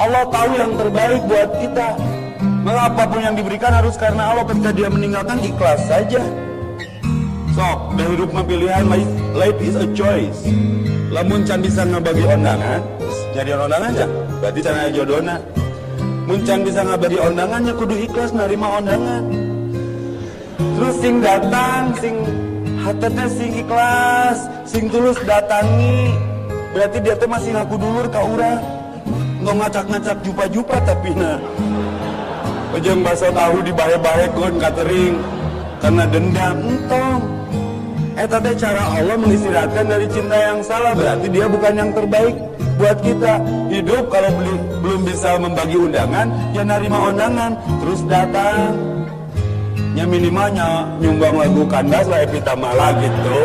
Allah tahu yang terbaik buat kita. Maka apa pun yang diberikan harus karena Allah. Ketika dia meninggalkan ikhlas saja. Sok dari hidup pilihan. Life, is a choice. Lamun can bisa ngabagi undangan jadi undangan aja. Berarti can aya jodohna. Mun can bisa ngabagi undangannya kudu ikhlas nerima undangan. Terus sing datang sing hatenya sing ikhlas sing tulus datangi. Berarti dia teh masih ngaku dulur ka urang nggak ngacak-ngacak jupa-jupa tapi nah. Ujung bakso tahu dibahe-bahe kon catering. Karena dendam entong. Eta teh cara Allah mengistirahatkan dari cinta yang salah berarti dia bukan yang terbaik buat kita. Hidup kalau beli, belum bisa membagi undangan ya narima undangan terus datang. Nya minimalnya nyumbang lagu kandas lah epitamala gitu